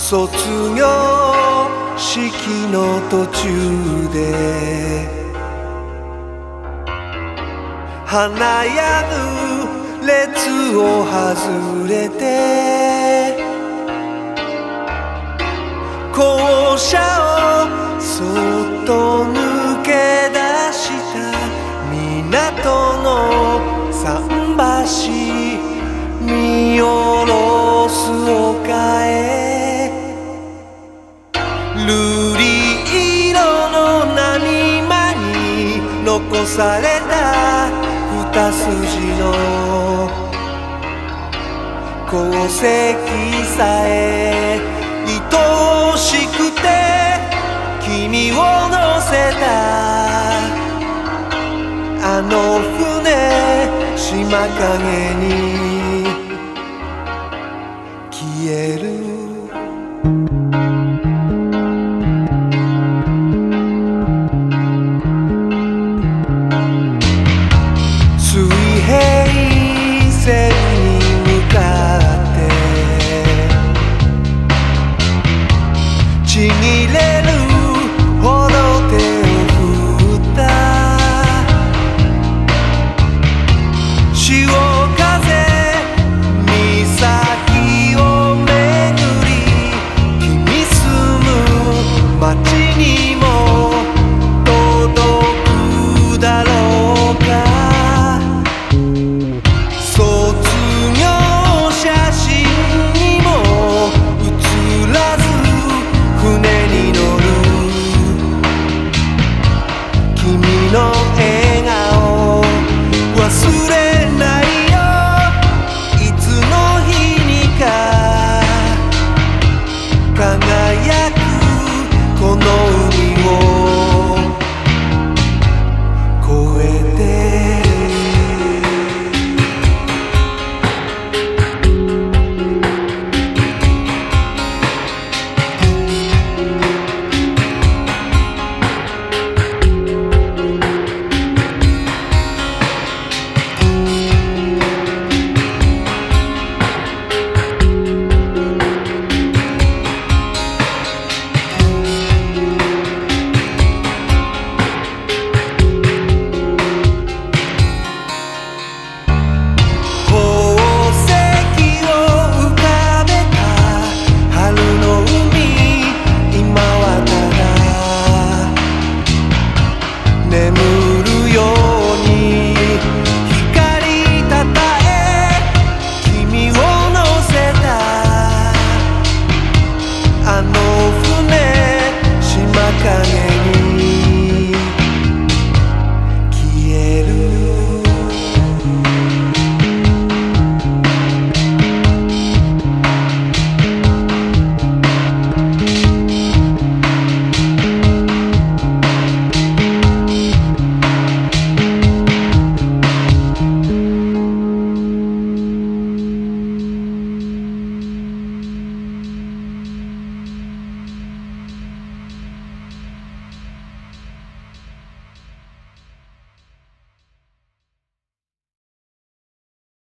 卒業式の途中で華やぐ列を外れて校舎をそっと抜残された二筋の功績さえ愛しくて君を乗せたあの船島影に消えるれるほど手を振った。潮風岬を巡り君住む街にも move